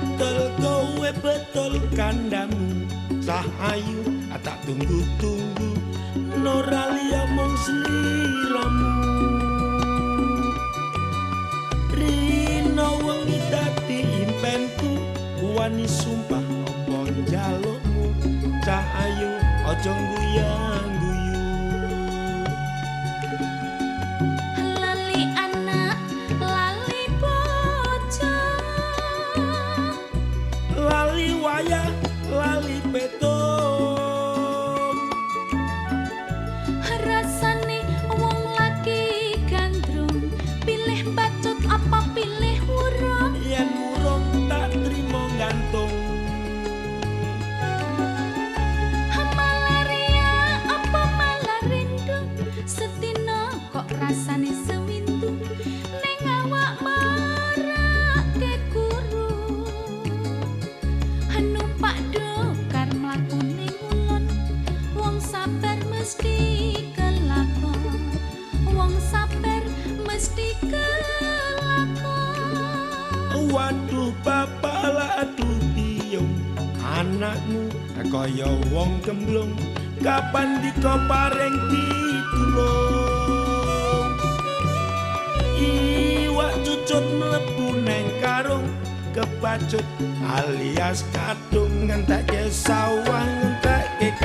betul kowe betul kandamu sah ayu tak tunggu-tunggu Noralia mong sliramu Rino wengi dadi impenku. Wani sumpah apa njalukmu? Cah ayu aja guyang sabar mesti kelakon. Wong sabar mesti kelakon. Waduh bapak lah aduh biung Anakmu kaya wong gemblung Kapan dikopareng ditulung Iwak cucut mlebu neng karung. Kepacut alias kadung. Ngentek ke sawah kamar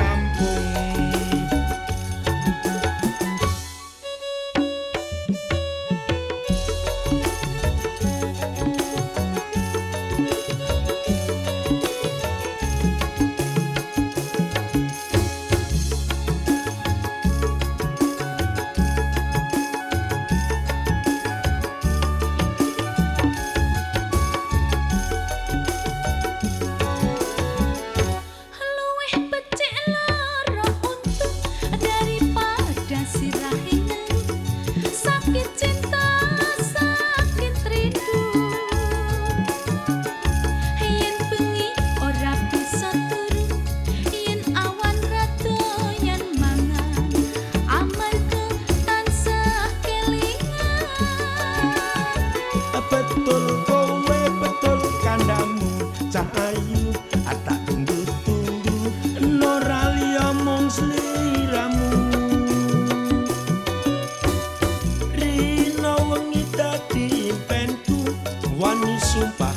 super